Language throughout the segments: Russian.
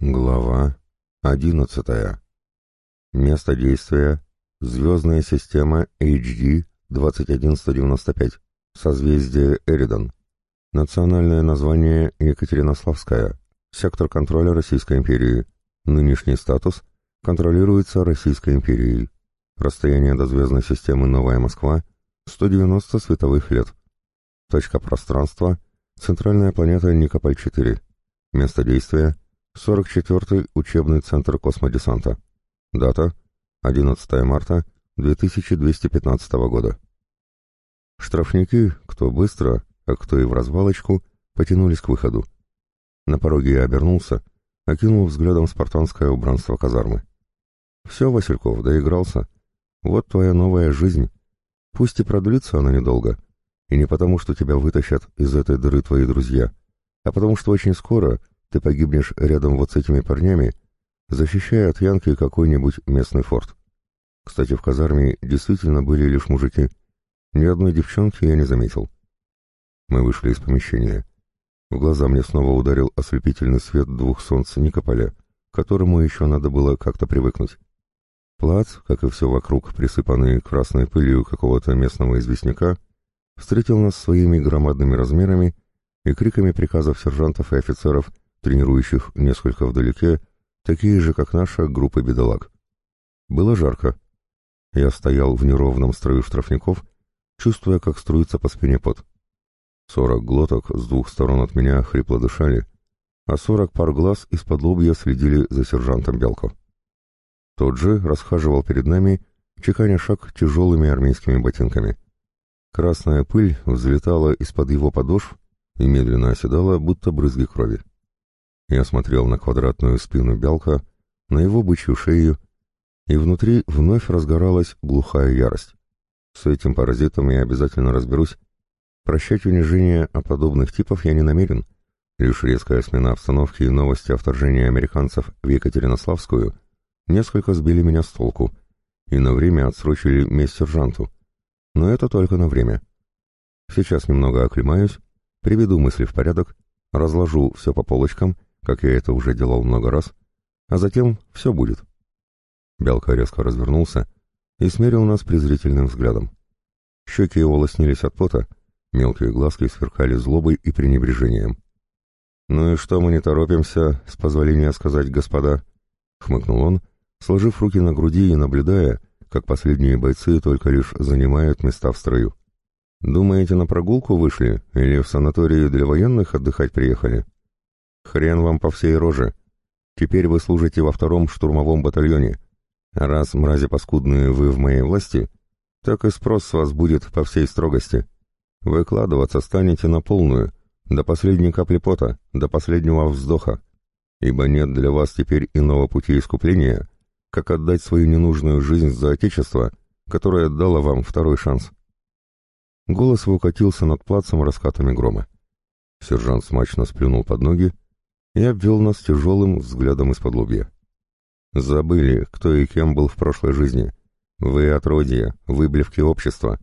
Глава одиннадцатая. Место действия — звездная система HD-21195, созвездие Эридан. Национальное название Екатеринославская, сектор контроля Российской империи. Нынешний статус контролируется Российской империей. Расстояние до звездной системы Новая Москва — 190 световых лет. Точка пространства — центральная планета Никополь-4. Место действия — 44-й учебный центр космодесанта. Дата 11 марта 2215 года. Штрафники, кто быстро, а кто и в развалочку, потянулись к выходу. На пороге я обернулся, окинул взглядом спартанское убранство казармы. «Все, Васильков, доигрался. Вот твоя новая жизнь. Пусть и продлится она недолго, и не потому, что тебя вытащат из этой дыры твои друзья, а потому что очень скоро ты погибнешь рядом вот с этими парнями, защищая от Янки какой-нибудь местный форт. Кстати, в казарме действительно были лишь мужики. Ни одной девчонки я не заметил. Мы вышли из помещения. В глаза мне снова ударил ослепительный свет двух солнц Никополя, к которому еще надо было как-то привыкнуть. Плац, как и все вокруг, присыпанный красной пылью какого-то местного известняка, встретил нас своими громадными размерами и криками приказов сержантов и офицеров тренирующих несколько вдалеке, такие же, как наша, группа бедолаг. Было жарко. Я стоял в неровном строю штрафников, чувствуя, как струится по спине пот. Сорок глоток с двух сторон от меня хрипло дышали, а сорок пар глаз из-под лобья следили за сержантом Белко. Тот же расхаживал перед нами, чеканя шаг тяжелыми армейскими ботинками. Красная пыль взлетала из-под его подошв и медленно оседала, будто брызги крови. Я смотрел на квадратную спину Бялка, на его бычью шею, и внутри вновь разгоралась глухая ярость. С этим паразитом я обязательно разберусь. Прощать унижение от подобных типов я не намерен. Лишь резкая смена обстановки и новости о вторжении американцев в Екатеринославскую несколько сбили меня с толку и на время отсрочили месть сержанту. Но это только на время. Сейчас немного оклемаюсь, приведу мысли в порядок, разложу все по полочкам — как я это уже делал много раз, а затем все будет. Белка резко развернулся и смерил нас презрительным взглядом. Щеки его лоснились от пота, мелкие глазки сверкали злобой и пренебрежением. «Ну и что мы не торопимся, с позволения сказать, господа?» — хмыкнул он, сложив руки на груди и наблюдая, как последние бойцы только лишь занимают места в строю. «Думаете, на прогулку вышли или в санатории для военных отдыхать приехали?» Хрен вам по всей роже. Теперь вы служите во втором штурмовом батальоне. А раз, мрази паскудные, вы в моей власти, так и спрос с вас будет по всей строгости. Выкладываться станете на полную, до последней капли пота, до последнего вздоха. Ибо нет для вас теперь иного пути искупления, как отдать свою ненужную жизнь за отечество, которое дало вам второй шанс. Голос его катился над плацем раскатами грома. Сержант смачно сплюнул под ноги и обвел нас тяжелым взглядом из-под лобья. «Забыли, кто и кем был в прошлой жизни. Вы отродье, выблевки общества.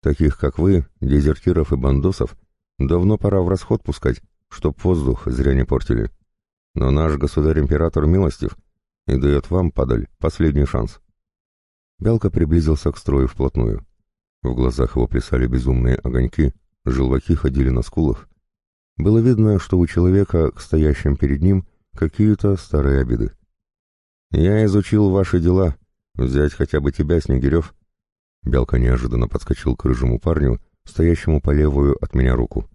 Таких, как вы, дезертиров и бандосов, давно пора в расход пускать, чтоб воздух зря не портили. Но наш государь-император милостив и дает вам, падаль, последний шанс». Бялка приблизился к строю вплотную. В глазах его плясали безумные огоньки, желваки ходили на скулах, было видно, что у человека, к стоящим перед ним, какие-то старые обиды. «Я изучил ваши дела. Взять хотя бы тебя, Снегирев». Белка неожиданно подскочил к рыжему парню, стоящему по левую от меня руку.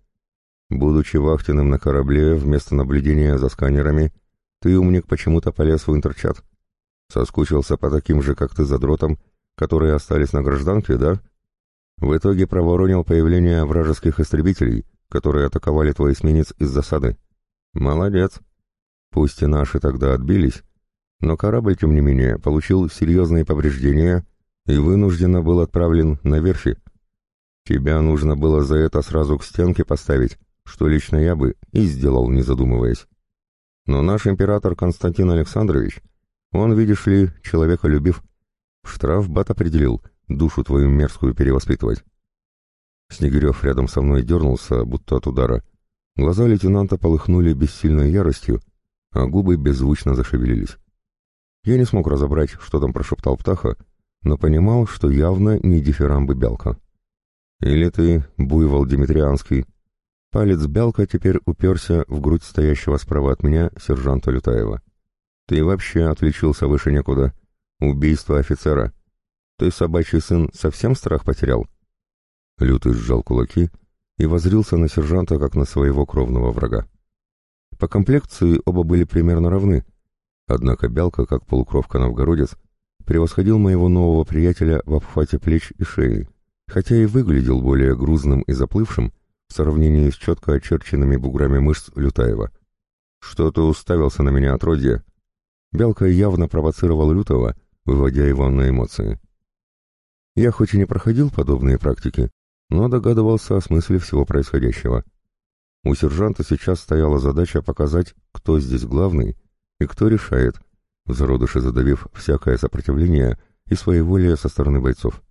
«Будучи вахтенным на корабле вместо наблюдения за сканерами, ты, умник, почему-то полез в интерчат. Соскучился по таким же, как ты, задротам, которые остались на гражданке, да? В итоге проворонил появление вражеских истребителей» которые атаковали твой эсминец из засады. Молодец. Пусть и наши тогда отбились, но корабль, тем не менее, получил серьезные повреждения и вынужденно был отправлен на верфи. Тебя нужно было за это сразу к стенке поставить, что лично я бы и сделал, не задумываясь. Но наш император Константин Александрович, он, видишь ли, человеколюбив, штраф бат определил, душу твою мерзкую перевоспитывать. Снегирев рядом со мной дернулся, будто от удара. Глаза лейтенанта полыхнули бессильной яростью, а губы беззвучно зашевелились. Я не смог разобрать, что там прошептал птаха, но понимал, что явно не дифирамбы Бялка. «Или ты, буйвол Димитрианский?» Палец Бялка теперь уперся в грудь стоящего справа от меня сержанта Лютаева. «Ты вообще отличился выше некуда. Убийство офицера. Ты, собачий сын, совсем страх потерял?» Лютый сжал кулаки и возрился на сержанта, как на своего кровного врага. По комплекции оба были примерно равны, однако Бялка, как полукровка-новгородец, превосходил моего нового приятеля в обхвате плеч и шеи, хотя и выглядел более грузным и заплывшим в сравнении с четко очерченными буграми мышц Лютаева. «Что ты уставился на меня, отродье?» Бялка явно провоцировал Лютого, выводя его на эмоции. Я хоть и не проходил подобные практики, но догадывался о смысле всего происходящего. У сержанта сейчас стояла задача показать, кто здесь главный и кто решает, в зародыше задавив всякое сопротивление и своеволие со стороны бойцов.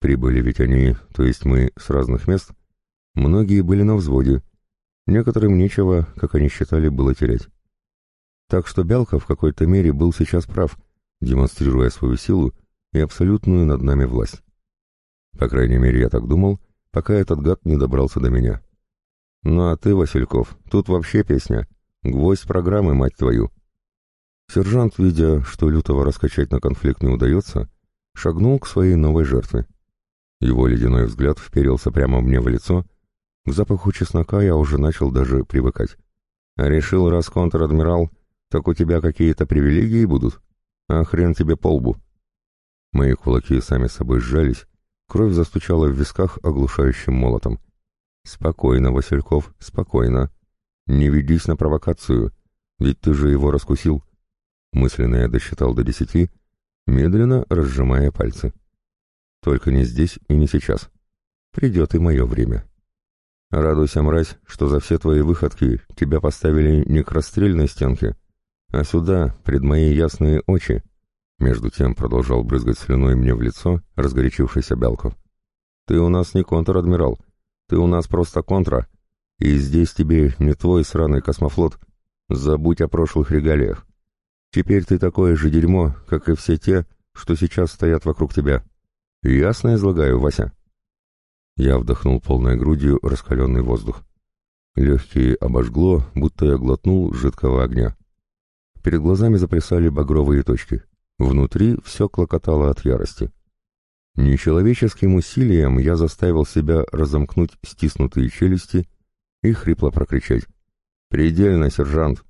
Прибыли ведь они, то есть мы, с разных мест. Многие были на взводе. Некоторым нечего, как они считали, было терять. Так что Бялка в какой-то мере был сейчас прав, демонстрируя свою силу и абсолютную над нами власть. По крайней мере, я так думал, пока этот гад не добрался до меня. Ну а ты, Васильков, тут вообще песня. Гвоздь программы, мать твою. Сержант, видя, что лютого раскачать на конфликт не удается, шагнул к своей новой жертве. Его ледяной взгляд вперился прямо мне в лицо. К запаху чеснока я уже начал даже привыкать. Решил, раз контр-адмирал, так у тебя какие-то привилегии будут? А хрен тебе по лбу. Мои кулаки сами собой сжались, Кровь застучала в висках оглушающим молотом. «Спокойно, Васильков, спокойно. Не ведись на провокацию, ведь ты же его раскусил». Мысленно я досчитал до десяти, медленно разжимая пальцы. «Только не здесь и не сейчас. Придет и мое время». «Радуйся, мразь, что за все твои выходки тебя поставили не к расстрельной стенке, а сюда, пред мои ясные очи, между тем продолжал брызгать слюной мне в лицо разгорячившийся Бялков. «Ты у нас не контр-адмирал, ты у нас просто контра, и здесь тебе не твой сраный космофлот. Забудь о прошлых регалиях. Теперь ты такое же дерьмо, как и все те, что сейчас стоят вокруг тебя. Ясно излагаю, Вася?» Я вдохнул полной грудью раскаленный воздух. Легкие обожгло, будто я глотнул жидкого огня. Перед глазами заплясали багровые точки. Внутри все клокотало от ярости. Нечеловеческим усилием я заставил себя разомкнуть стиснутые челюсти и хрипло прокричать. «Предельно, сержант!»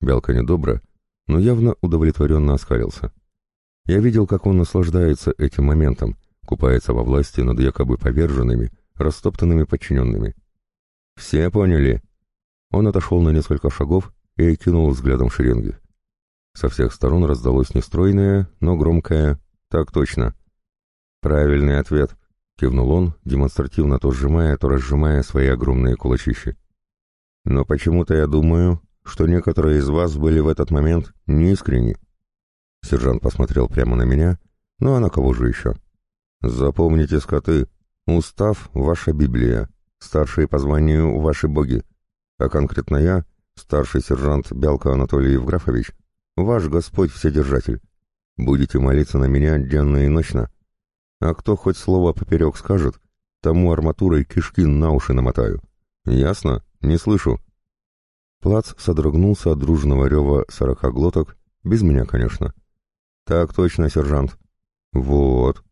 Бялка недобро, но явно удовлетворенно оскалился. Я видел, как он наслаждается этим моментом, купается во власти над якобы поверженными, растоптанными подчиненными. «Все поняли?» Он отошел на несколько шагов и кинул взглядом шеренги. Со всех сторон раздалось нестройное, но громкое «Так точно». «Правильный ответ», — кивнул он, демонстративно то сжимая, то разжимая свои огромные кулачищи. «Но почему-то я думаю, что некоторые из вас были в этот момент неискренни». Сержант посмотрел прямо на меня, ну а на кого же еще? «Запомните, скоты, устав — ваша Библия, старшие по званию — ваши боги, а конкретно я, старший сержант Бялка Анатолий Евграфович, Ваш Господь Вседержатель. Будете молиться на меня денно и ночно. А кто хоть слово поперек скажет, тому арматурой кишки на уши намотаю. Ясно? Не слышу. Плац содрогнулся от дружного рева сорока глоток, без меня, конечно. Так точно, сержант. Вот.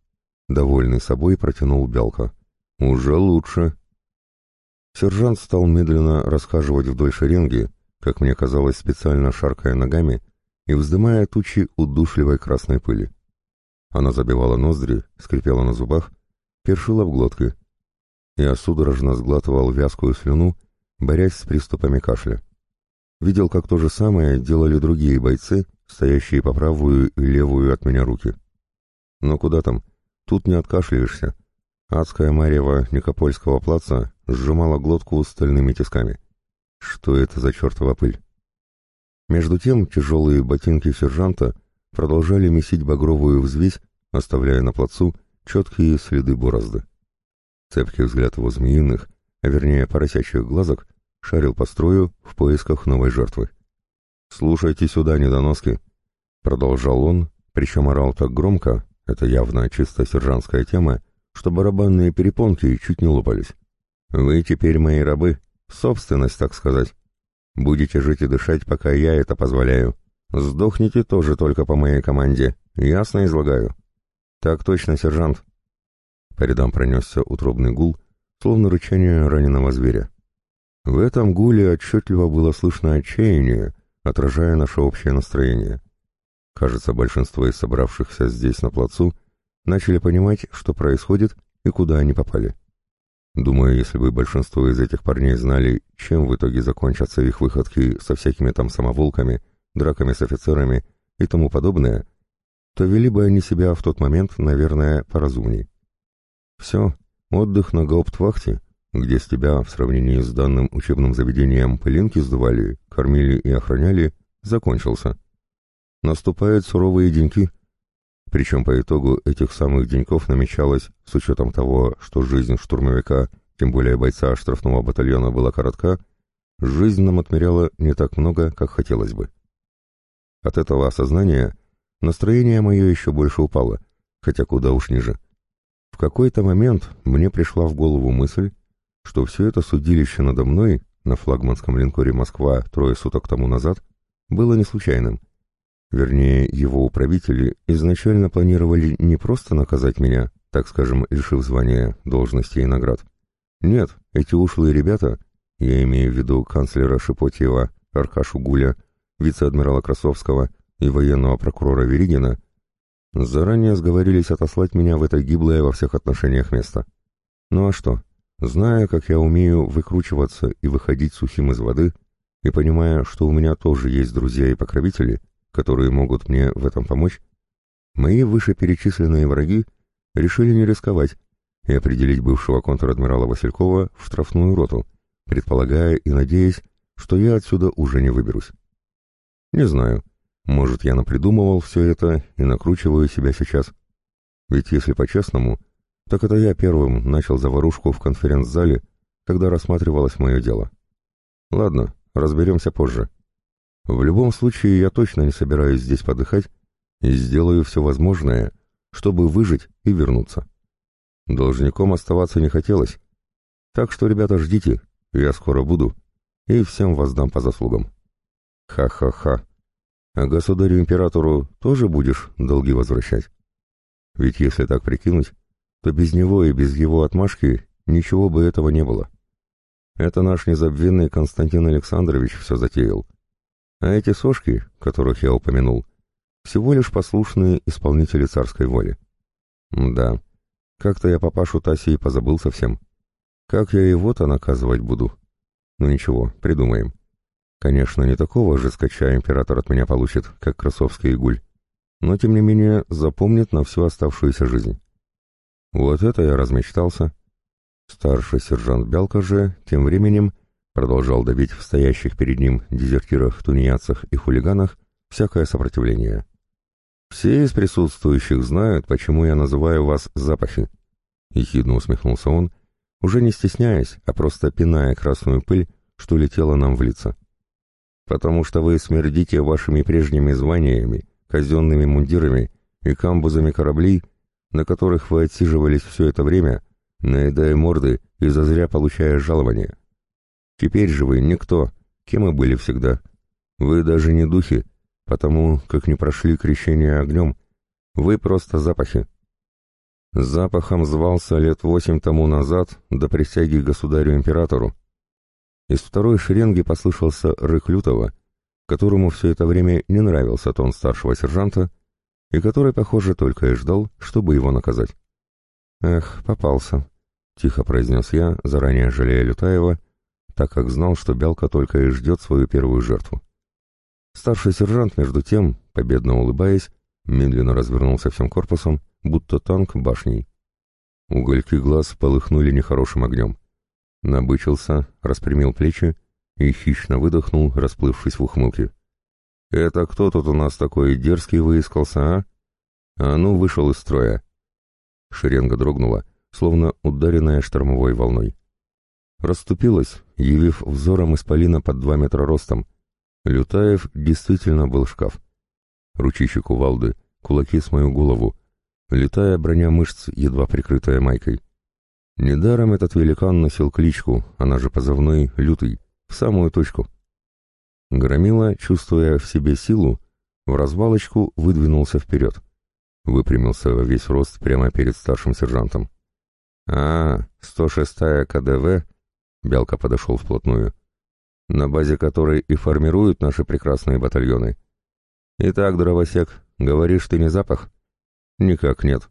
Довольный собой протянул Бялка. Уже лучше. Сержант стал медленно расхаживать вдоль шеренги, как мне казалось, специально шаркая ногами, и вздымая тучи удушливой красной пыли. Она забивала ноздри, скрипела на зубах, першила в глотке. Я судорожно сглатывал вязкую слюну, борясь с приступами кашля. Видел, как то же самое делали другие бойцы, стоящие по правую и левую от меня руки. Но куда там? Тут не откашляешься. Адская марева Никопольского плаца сжимала глотку стальными тисками. Что это за чертова пыль? Между тем тяжелые ботинки сержанта продолжали месить багровую взвесь, оставляя на плацу четкие следы борозды. Цепкий взгляд его змеиных, а вернее поросячьих глазок, шарил по строю в поисках новой жертвы. «Слушайте сюда, недоноски», — продолжал он, причем орал так громко, это явно чисто сержантская тема, что барабанные перепонки чуть не лопались. «Вы теперь мои рабы, собственность, так сказать. Будете жить и дышать, пока я это позволяю. Сдохните тоже только по моей команде. Ясно излагаю?» «Так точно, сержант». По рядам пронесся утробный гул, словно рычание раненого зверя. В этом гуле отчетливо было слышно отчаяние, отражая наше общее настроение. Кажется, большинство из собравшихся здесь на плацу начали понимать, что происходит и куда они попали. Думаю, если бы большинство из этих парней знали, чем в итоге закончатся их выходки со всякими там самоволками, драками с офицерами и тому подобное, то вели бы они себя в тот момент, наверное, поразумней. Все, отдых на гауптвахте, где с тебя в сравнении с данным учебным заведением пылинки сдували, кормили и охраняли, закончился. Наступают суровые деньки, причем по итогу этих самых деньков намечалось, с учетом того, что жизнь штурмовика, тем более бойца штрафного батальона, была коротка, жизнь нам отмеряла не так много, как хотелось бы. От этого осознания настроение мое еще больше упало, хотя куда уж ниже. В какой-то момент мне пришла в голову мысль, что все это судилище надо мной на флагманском линкоре «Москва» трое суток тому назад было не случайным. Вернее, его управители изначально планировали не просто наказать меня, так скажем, лишив звания, должности и наград. Нет, эти ушлые ребята, я имею в виду канцлера Шипотьева, Аркашу Гуля, вице-адмирала Красовского и военного прокурора Веригина, заранее сговорились отослать меня в это гиблое во всех отношениях место. Ну а что? Зная, как я умею выкручиваться и выходить сухим из воды, и понимая, что у меня тоже есть друзья и покровители, которые могут мне в этом помочь, мои вышеперечисленные враги решили не рисковать и определить бывшего контр-адмирала Василькова в штрафную роту, предполагая и надеясь, что я отсюда уже не выберусь. Не знаю, может, я напридумывал все это и накручиваю себя сейчас. Ведь, если по-честному, так это я первым начал заварушку в конференц-зале, когда рассматривалось мое дело. Ладно, разберемся позже. В любом случае, я точно не собираюсь здесь подыхать и сделаю все возможное, чтобы выжить и вернуться. Должником оставаться не хотелось. Так что, ребята, ждите, я скоро буду, и всем воздам по заслугам. Ха-ха-ха. А государю-императору тоже будешь долги возвращать? Ведь если так прикинуть, то без него и без его отмашки ничего бы этого не было. Это наш незабвенный Константин Александрович все затеял. А эти сошки, которых я упомянул, всего лишь послушные исполнители царской воли. Да, как-то я папашу Таси позабыл совсем. Как я его-то наказывать буду? Ну ничего, придумаем. Конечно, не такого же скача император от меня получит, как Красовский и Гуль, но тем не менее запомнит на всю оставшуюся жизнь. Вот это я размечтался. Старший сержант Бялка же, тем временем, продолжал давить в стоящих перед ним дезертирах, тунеядцах и хулиганах всякое сопротивление. «Все из присутствующих знают, почему я называю вас запахи», — ехидно усмехнулся он, уже не стесняясь, а просто пиная красную пыль, что летела нам в лица. «Потому что вы смердите вашими прежними званиями, казенными мундирами и камбузами кораблей, на которых вы отсиживались все это время, наедая морды и зазря получая жалования. Теперь же вы никто, кем и были всегда. Вы даже не духи, потому как не прошли крещение огнем. Вы просто запахи. Запахом звался лет восемь тому назад до присяги государю-императору. Из второй шеренги послышался рык лютого, которому все это время не нравился тон старшего сержанта, и который, похоже, только и ждал, чтобы его наказать. «Эх, попался», — тихо произнес я, заранее жалея Лютаева, так как знал, что Бялка только и ждет свою первую жертву. Старший сержант, между тем, победно улыбаясь, медленно развернулся всем корпусом, будто танк башней. Угольки глаз полыхнули нехорошим огнем. Набычился, распрямил плечи и хищно выдохнул, расплывшись в ухмылке. «Это кто тут у нас такой дерзкий выискался, а? А ну, вышел из строя!» Шеренга дрогнула, словно ударенная штормовой волной. Расступилась, явив взором исполина под два метра ростом, Лютаев действительно был шкаф. Ручищи кувалды, кулаки с мою голову, летая броня мышц, едва прикрытая майкой. Недаром этот великан носил кличку, она же позывной «Лютый», в самую точку. Громила, чувствуя в себе силу, в развалочку выдвинулся вперед. Выпрямился во весь рост прямо перед старшим сержантом. «А, 106-я КДВ?» Бялка подошел вплотную. «На базе которой и формируют наши прекрасные батальоны. Итак, дровосек, говоришь, ты не запах?» «Никак нет».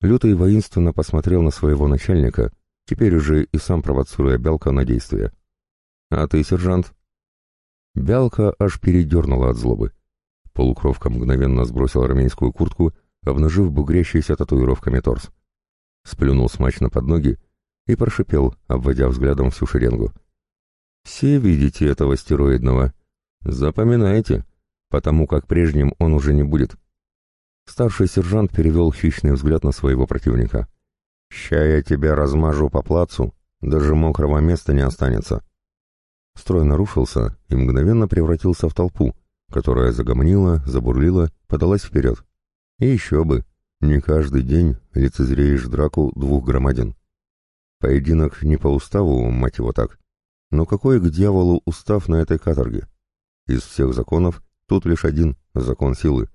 Лютый воинственно посмотрел на своего начальника, теперь уже и сам провоцируя Бялка на действие. «А ты, сержант?» Бялка аж передернула от злобы. Полукровка мгновенно сбросил армейскую куртку, обнажив бугрящийся татуировками торс. Сплюнул смачно под ноги и прошипел, обводя взглядом всю шеренгу. «Все видите этого стероидного. Запоминайте, потому как прежним он уже не будет. Старший сержант перевел хищный взгляд на своего противника. «Ща я тебя размажу по плацу, даже мокрого места не останется». Строй нарушился и мгновенно превратился в толпу, которая загомонила, забурлила, подалась вперед. И еще бы, не каждый день лицезреешь драку двух громадин. Поединок не по уставу, мать его так. Но какой к дьяволу устав на этой каторге? Из всех законов тут лишь один — закон силы.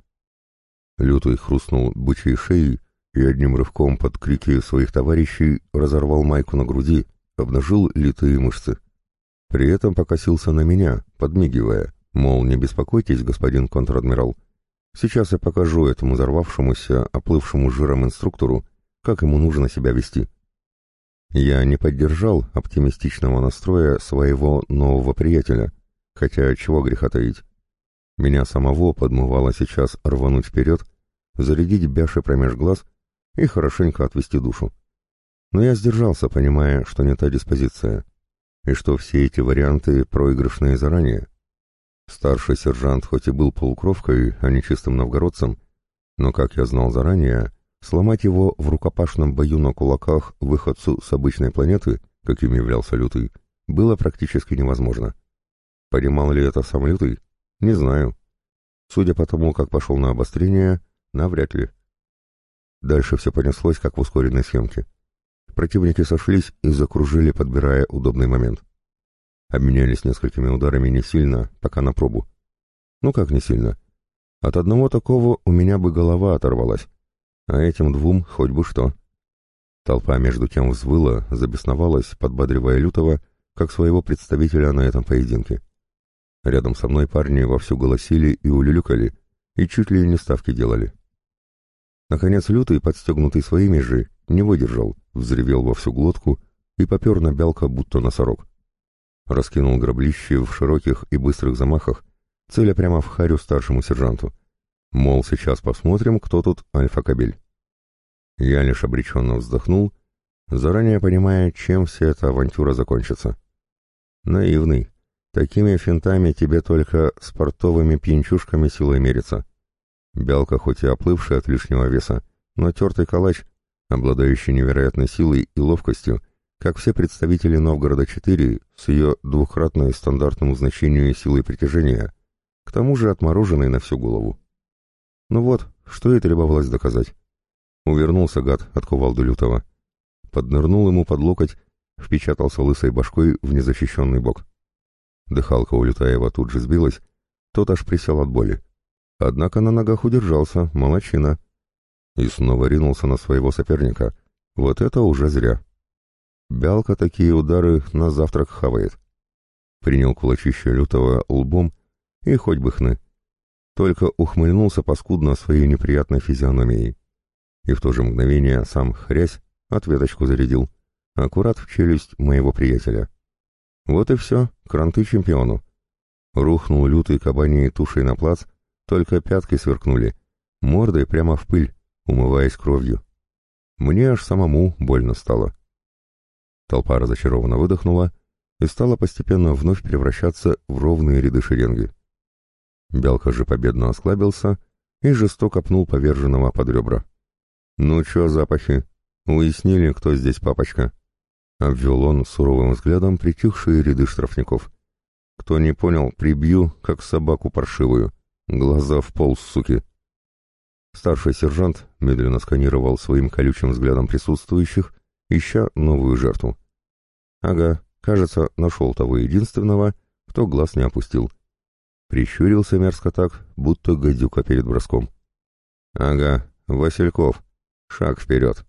Лютый хрустнул бычьей шеей и одним рывком под крики своих товарищей разорвал майку на груди, обнажил литые мышцы. При этом покосился на меня, подмигивая, мол, не беспокойтесь, господин контр-адмирал. Сейчас я покажу этому взорвавшемуся, оплывшему жиром инструктору, как ему нужно себя вести. Я не поддержал оптимистичного настроя своего нового приятеля, хотя чего греха таить. Меня самого подмывало сейчас рвануть вперед, зарядить бяши промеж глаз и хорошенько отвести душу. Но я сдержался, понимая, что не та диспозиция, и что все эти варианты проигрышные заранее. Старший сержант хоть и был полукровкой, а не чистым новгородцем, но, как я знал заранее, сломать его в рукопашном бою на кулаках выходцу с обычной планеты, каким являлся Лютый, было практически невозможно. Понимал ли это сам Лютый? Не знаю. Судя по тому, как пошел на обострение, навряд ли. Дальше все понеслось, как в ускоренной съемке. Противники сошлись и закружили, подбирая удобный момент. Обменялись несколькими ударами не сильно, пока на пробу. Ну как не сильно? От одного такого у меня бы голова оторвалась, а этим двум хоть бы что. Толпа между тем взвыла, забесновалась, подбадривая Лютого, как своего представителя на этом поединке. Рядом со мной парни вовсю голосили и улюлюкали, и чуть ли не ставки делали. Наконец Лютый, подстегнутый своими же, не выдержал, взревел во всю глотку и попер на бялка, будто носорог. Раскинул граблище в широких и быстрых замахах, целя прямо в харю старшему сержанту. Мол, сейчас посмотрим, кто тут альфа-кабель. Я лишь обреченно вздохнул, заранее понимая, чем вся эта авантюра закончится. Наивный, Такими финтами тебе только с портовыми пьянчушками силой мерится. Бялка хоть и оплывший от лишнего веса, но тертый калач, обладающий невероятной силой и ловкостью, как все представители Новгорода-4 с ее двукратной стандартному значению силы притяжения, к тому же отмороженной на всю голову. Ну вот, что и требовалось доказать. Увернулся гад от кувалды лютого. Поднырнул ему под локоть, впечатался лысой башкой в незащищенный бок. Дыхалка у Лютаева тут же сбилась, тот аж присел от боли. Однако на ногах удержался, молочина. И снова ринулся на своего соперника. Вот это уже зря. Бялка такие удары на завтрак хавает. Принял кулачище Лютого лбом и хоть бы хны. Только ухмыльнулся паскудно своей неприятной физиономией. И в то же мгновение сам хрясь ответочку зарядил. Аккурат в челюсть моего приятеля. Вот и все, кранты чемпиону. Рухнул лютый кабаней тушей на плац, только пятки сверкнули, мордой прямо в пыль, умываясь кровью. Мне аж самому больно стало. Толпа разочарованно выдохнула и стала постепенно вновь превращаться в ровные ряды шеренги. Белка же победно осклабился и жестоко пнул поверженного под ребра. «Ну чё, запахи? Уяснили, кто здесь папочка?» — обвел он суровым взглядом притихшие ряды штрафников. Кто не понял, прибью, как собаку паршивую. Глаза в пол, суки. Старший сержант медленно сканировал своим колючим взглядом присутствующих, ища новую жертву. Ага, кажется, нашел того единственного, кто глаз не опустил. Прищурился мерзко так, будто гадюка перед броском. Ага, Васильков. Шаг вперед.